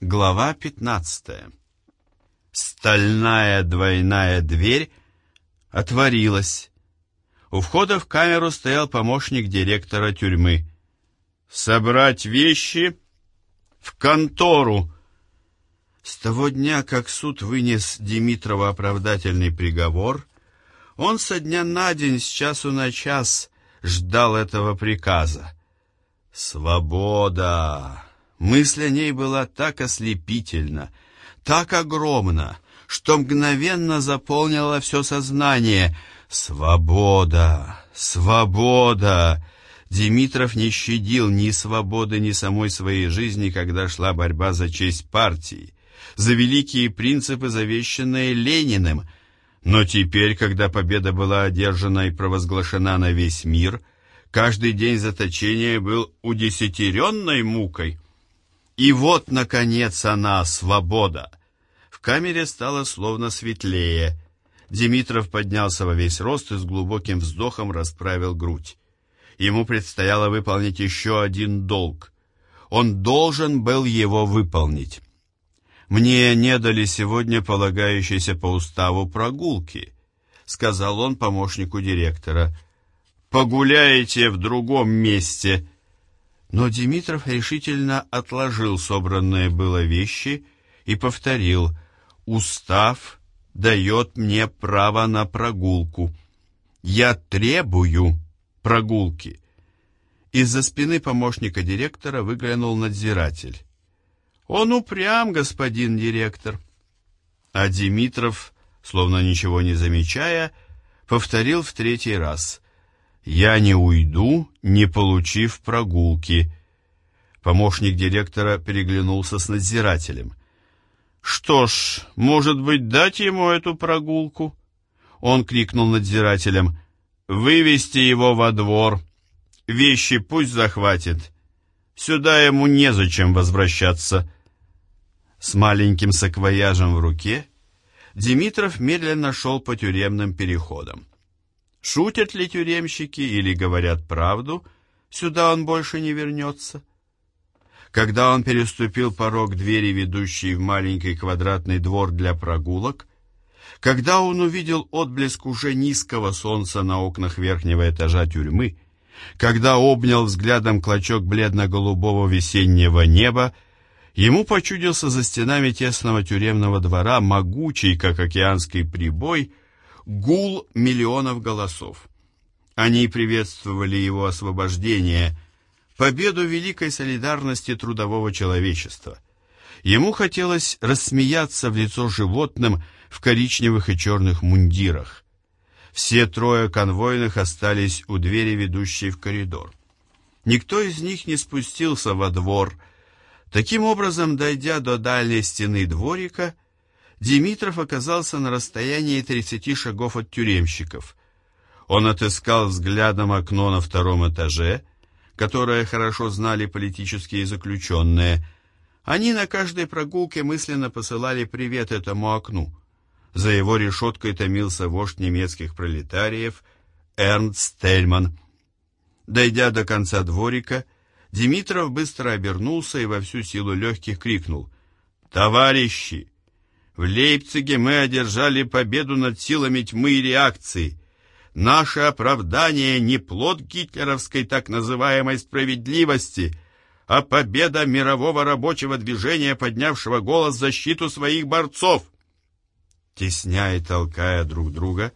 Глава 15. Стальная двойная дверь отворилась. У входа в камеру стоял помощник директора тюрьмы. «Собрать вещи в контору!» С того дня, как суд вынес Димитрова оправдательный приговор, он со дня на день, с часу на час ждал этого приказа. «Свобода!» Мысль о ней была так ослепительна, так огромна, что мгновенно заполнила все сознание. Свобода! Свобода! Димитров не щадил ни свободы, ни самой своей жизни, когда шла борьба за честь партии, за великие принципы, завещанные Лениным. Но теперь, когда победа была одержана и провозглашена на весь мир, каждый день заточения был удесятеренной мукой. И вот, наконец, она, свобода. В камере стало словно светлее. Димитров поднялся во весь рост и с глубоким вздохом расправил грудь. Ему предстояло выполнить еще один долг. Он должен был его выполнить. «Мне не дали сегодня полагающейся по уставу прогулки», — сказал он помощнику директора. «Погуляете в другом месте», но Димитров решительно отложил собранные было вещи и повторил «Устав дает мне право на прогулку. Я требую прогулки». Из-за спины помощника директора выглянул надзиратель. «Он упрям, господин директор». А Димитров, словно ничего не замечая, повторил в третий раз. «Я не уйду, не получив прогулки». Помощник директора переглянулся с надзирателем. «Что ж, может быть, дать ему эту прогулку?» Он крикнул надзирателям. «Вывести его во двор. Вещи пусть захватит. Сюда ему незачем возвращаться». С маленьким саквояжем в руке Димитров медленно шел по тюремным переходам. Шутят ли тюремщики или говорят правду, сюда он больше не вернется. Когда он переступил порог двери, ведущей в маленький квадратный двор для прогулок, когда он увидел отблеск уже низкого солнца на окнах верхнего этажа тюрьмы, когда обнял взглядом клочок бледно-голубого весеннего неба, ему почудился за стенами тесного тюремного двора могучий, как океанский прибой, гул миллионов голосов. Они приветствовали его освобождение, победу великой солидарности трудового человечества. Ему хотелось рассмеяться в лицо животным в коричневых и черных мундирах. Все трое конвойных остались у двери, ведущей в коридор. Никто из них не спустился во двор. Таким образом, дойдя до дальней стены дворика, Димитров оказался на расстоянии 30 шагов от тюремщиков. Он отыскал взглядом окно на втором этаже, которое хорошо знали политические заключенные. Они на каждой прогулке мысленно посылали привет этому окну. За его решеткой томился вождь немецких пролетариев Эрнст Тельман. Дойдя до конца дворика, Димитров быстро обернулся и во всю силу легких крикнул «Товарищи!» В Лейпциге мы одержали победу над силами тьмы и реакции. Наше оправдание не плод гитлеровской так называемой справедливости, а победа мирового рабочего движения, поднявшего голос в защиту своих борцов. Тесняя и толкая друг друга,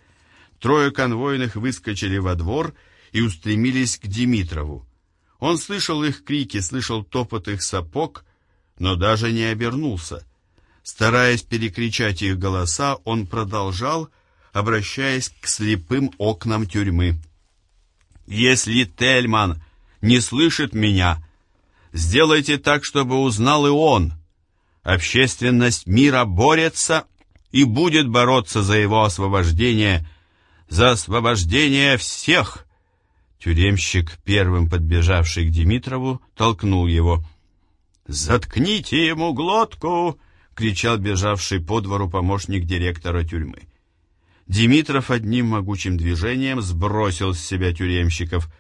трое конвойных выскочили во двор и устремились к Димитрову. Он слышал их крики, слышал топот их сапог, но даже не обернулся. Стараясь перекричать их голоса, он продолжал, обращаясь к слепым окнам тюрьмы. «Если Тельман не слышит меня, сделайте так, чтобы узнал и он. Общественность мира борется и будет бороться за его освобождение, за освобождение всех». Тюремщик, первым подбежавший к Димитрову, толкнул его. «Заткните ему глотку!» Кричал бежавший по двору помощник директора тюрьмы. Димитров одним могучим движением сбросил с себя тюремщиков.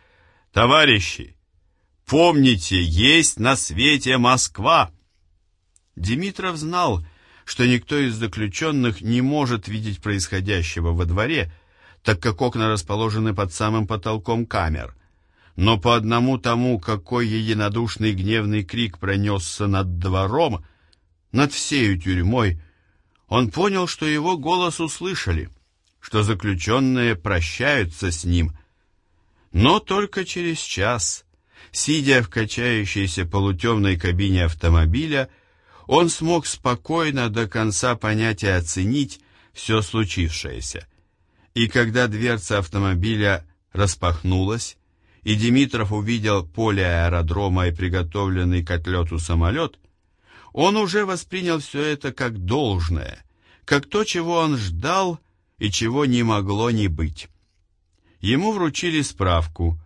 «Товарищи, помните, есть на свете Москва!» Димитров знал, что никто из заключенных не может видеть происходящего во дворе, так как окна расположены под самым потолком камер. Но по одному тому, какой единодушный гневный крик пронесся над двором, над всею тюрьмой, он понял, что его голос услышали, что заключенные прощаются с ним. Но только через час, сидя в качающейся полутемной кабине автомобиля, он смог спокойно до конца понять и оценить все случившееся. И когда дверца автомобиля распахнулась, и Димитров увидел поле аэродрома и приготовленный к отлету самолет, он уже воспринял все это как должное, как то, чего он ждал и чего не могло не быть. Ему вручили справку.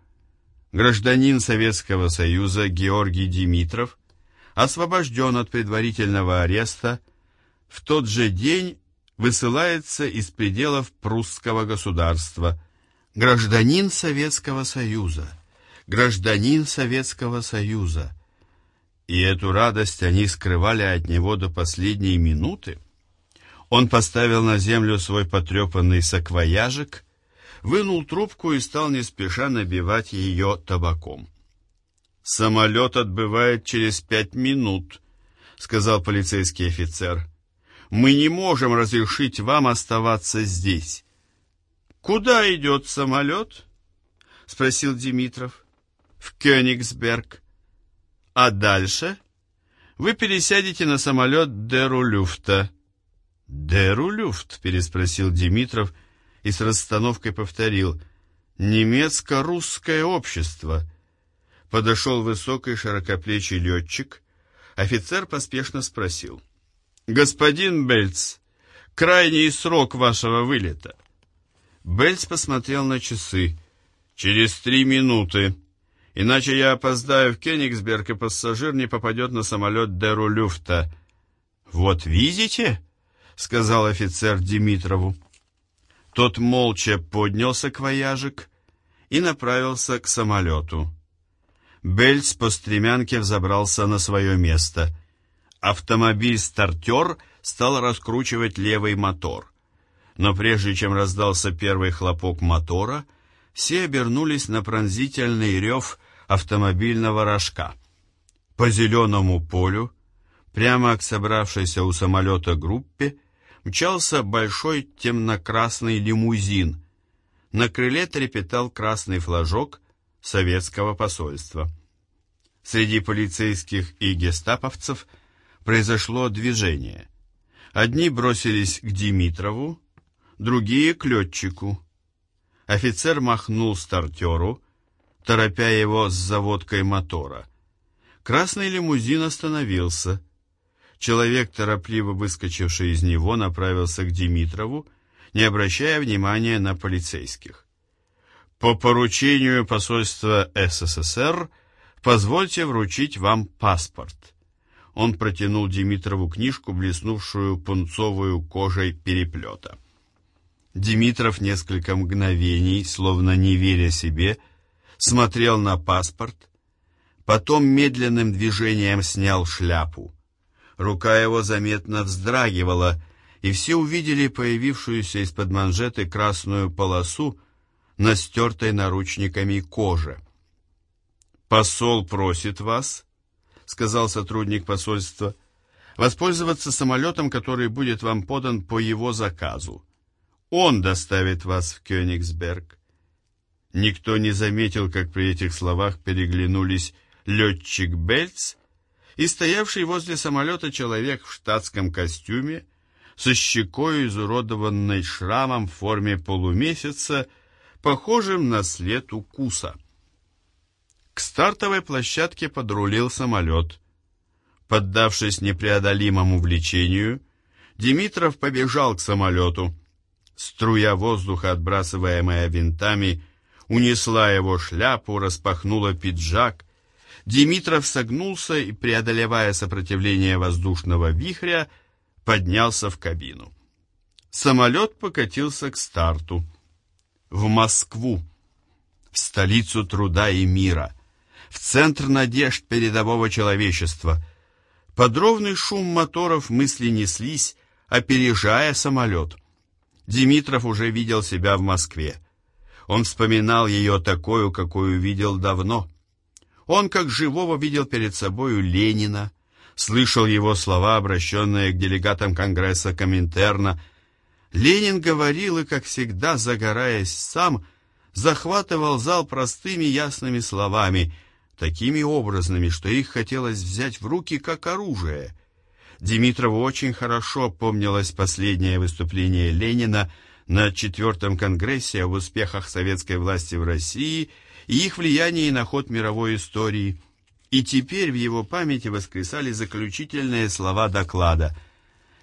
Гражданин Советского Союза Георгий Димитров освобожден от предварительного ареста, в тот же день высылается из пределов прусского государства. Гражданин Советского Союза, гражданин Советского Союза. И эту радость они скрывали от него до последней минуты. Он поставил на землю свой потрепанный саквояжик, вынул трубку и стал не спеша набивать ее табаком. «Самолет отбывает через пять минут», — сказал полицейский офицер. «Мы не можем разрешить вам оставаться здесь». «Куда идет самолет?» — спросил Димитров. «В Кёнигсберг». «А дальше?» «Вы пересядете на самолет Дерулюфта». «Дерулюфт?» — переспросил Димитров и с расстановкой повторил. «Немецко-русское общество». Подошел высокий широкоплечий летчик. Офицер поспешно спросил. «Господин Бельц, крайний срок вашего вылета?» Бельц посмотрел на часы. «Через три минуты. Иначе я опоздаю в Кенигсберг, и пассажир не попадет на самолет Деру Люфта». «Вот видите?» — сказал офицер Димитрову. Тот молча поднялся к вояжик и направился к самолету. Бельц по стремянке взобрался на свое место. Автомобиль-стартер стал раскручивать левый мотор. Но прежде чем раздался первый хлопок мотора, все обернулись на пронзительный рев автомобильного рожка. По зеленому полю, прямо к собравшейся у самолета группе, мчался большой темно-красный лимузин. На крыле трепетал красный флажок советского посольства. Среди полицейских и гестаповцев произошло движение. Одни бросились к Димитрову, другие — к летчику. Офицер махнул стартеру, торопя его с заводкой мотора. Красный лимузин остановился. Человек, торопливо выскочивший из него, направился к Димитрову, не обращая внимания на полицейских. По поручению посольства СССР позвольте вручить вам паспорт. Он протянул Димитрову книжку, блеснувшую пунцовую кожей переплета. Димитров несколько мгновений, словно не веря себе, смотрел на паспорт, потом медленным движением снял шляпу. Рука его заметно вздрагивала, и все увидели появившуюся из-под манжеты красную полосу, на стертой наручниками коже. «Посол просит вас», — сказал сотрудник посольства, «воспользоваться самолетом, который будет вам подан по его заказу. Он доставит вас в Кёнигсберг». Никто не заметил, как при этих словах переглянулись летчик Бельц и стоявший возле самолета человек в штатском костюме со щекой, изуродованной шрамом в форме полумесяца, похожим на след укуса. К стартовой площадке подрулил самолет. Поддавшись непреодолимому влечению, Димитров побежал к самолету. Струя воздуха, отбрасываемая винтами, унесла его шляпу, распахнула пиджак. Димитров согнулся и, преодолевая сопротивление воздушного вихря, поднялся в кабину. Самолет покатился к старту в Москву, в столицу труда и мира, в центр надежд передового человечества. Под ровный шум моторов мысли неслись, опережая самолет. Димитров уже видел себя в Москве. Он вспоминал ее такую, какую видел давно. Он, как живого, видел перед собою Ленина, слышал его слова, обращенные к делегатам Конгресса Коминтерна. Ленин говорил и, как всегда, загораясь сам, захватывал зал простыми ясными словами, такими образными, что их хотелось взять в руки как оружие. Димитрову очень хорошо помнилось последнее выступление Ленина на Четвертом Конгрессе об успехах советской власти в России и их влиянии на ход мировой истории. И теперь в его памяти воскресали заключительные слова доклада –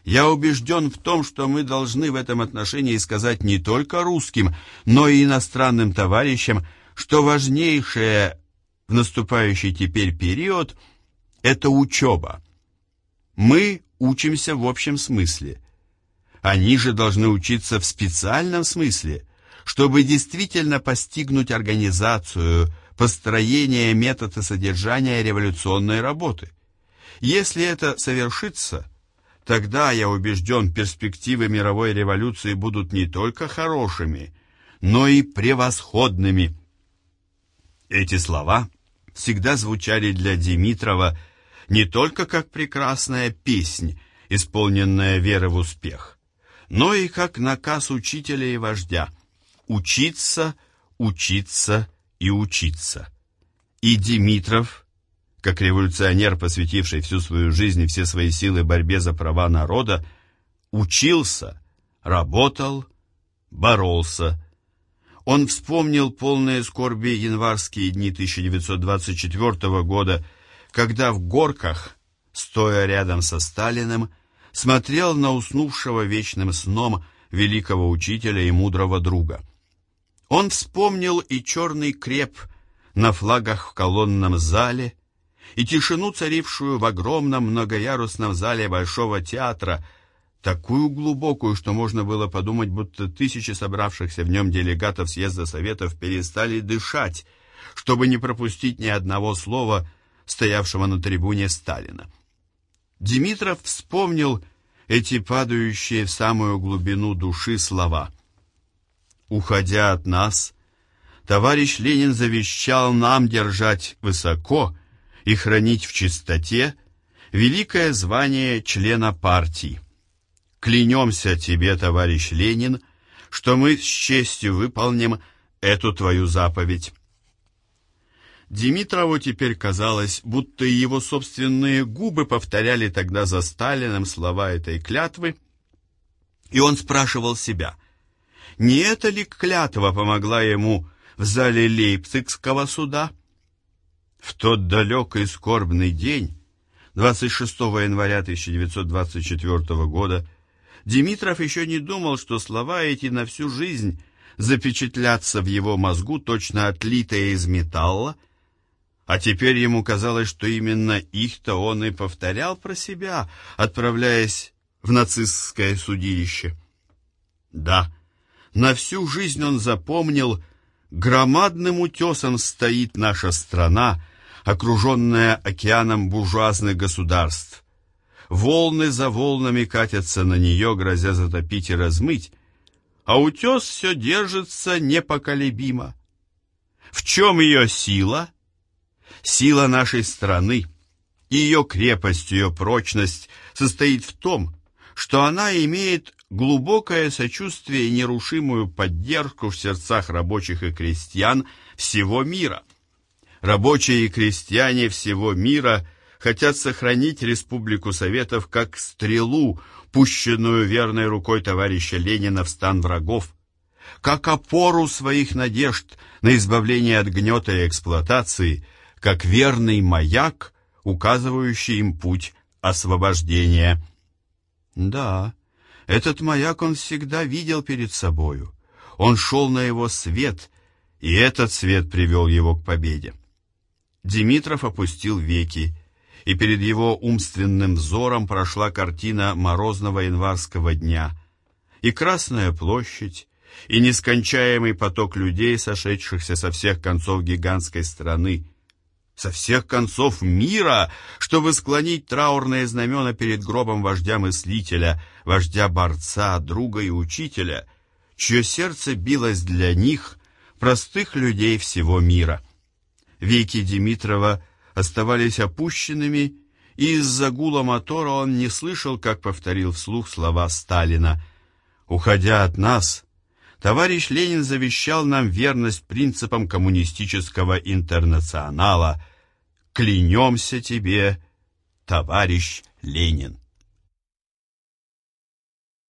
я убежден в том, что мы должны в этом отношении сказать не только русским, но и иностранным товарищам, что важнейшее в наступающий теперь период – это учеба. Мы учимся в общем смысле. Они же должны учиться в специальном смысле, чтобы действительно постигнуть организацию, построение метода содержания революционной работы. Если это совершится – Тогда, я убежден, перспективы мировой революции будут не только хорошими, но и превосходными. Эти слова всегда звучали для Димитрова не только как прекрасная песнь, исполненная веры в успех, но и как наказ учителя и вождя учиться, учиться и учиться. И Димитров как революционер, посвятивший всю свою жизнь и все свои силы борьбе за права народа, учился, работал, боролся. Он вспомнил полные скорби январские дни 1924 года, когда в горках, стоя рядом со Сталиным, смотрел на уснувшего вечным сном великого учителя и мудрого друга. Он вспомнил и черный креп на флагах в колонном зале, и тишину, царившую в огромном многоярусном зале Большого театра, такую глубокую, что можно было подумать, будто тысячи собравшихся в нем делегатов съезда Советов перестали дышать, чтобы не пропустить ни одного слова стоявшего на трибуне Сталина. Димитров вспомнил эти падающие в самую глубину души слова. «Уходя от нас, товарищ Ленин завещал нам держать высоко и хранить в чистоте великое звание члена партии. Клянемся тебе, товарищ Ленин, что мы с честью выполним эту твою заповедь. Димитрову теперь казалось, будто его собственные губы повторяли тогда за Сталиным слова этой клятвы, и он спрашивал себя, не эта ли клятва помогла ему в зале Лейпцигского суда? В тот далекий скорбный день, 26 января 1924 года, Димитров еще не думал, что слова эти на всю жизнь запечатлятся в его мозгу, точно отлитые из металла, а теперь ему казалось, что именно их-то он и повторял про себя, отправляясь в нацистское судилище. Да, на всю жизнь он запомнил, громадным утесом стоит наша страна, окруженная океаном буржуазных государств. Волны за волнами катятся на нее, грозя затопить и размыть, а утес все держится непоколебимо. В чем ее сила? Сила нашей страны, ее крепость, ее прочность состоит в том, что она имеет глубокое сочувствие и нерушимую поддержку в сердцах рабочих и крестьян всего мира. Рабочие и крестьяне всего мира хотят сохранить Республику Советов как стрелу, пущенную верной рукой товарища Ленина в стан врагов, как опору своих надежд на избавление от гнета и эксплуатации, как верный маяк, указывающий им путь освобождения. Да, этот маяк он всегда видел перед собою. Он шел на его свет, и этот свет привел его к победе. Димитров опустил веки, и перед его умственным взором прошла картина морозного январского дня, и Красная площадь, и нескончаемый поток людей, сошедшихся со всех концов гигантской страны. Со всех концов мира, чтобы склонить траурные знамена перед гробом вождя-мыслителя, вождя-борца, друга и учителя, чье сердце билось для них, простых людей всего мира. Веки Димитрова оставались опущенными, и из-за гула мотора он не слышал, как повторил вслух слова Сталина. «Уходя от нас», товарищ Ленин завещал нам верность принципам коммунистического интернационала. Клянемся тебе, товарищ Ленин.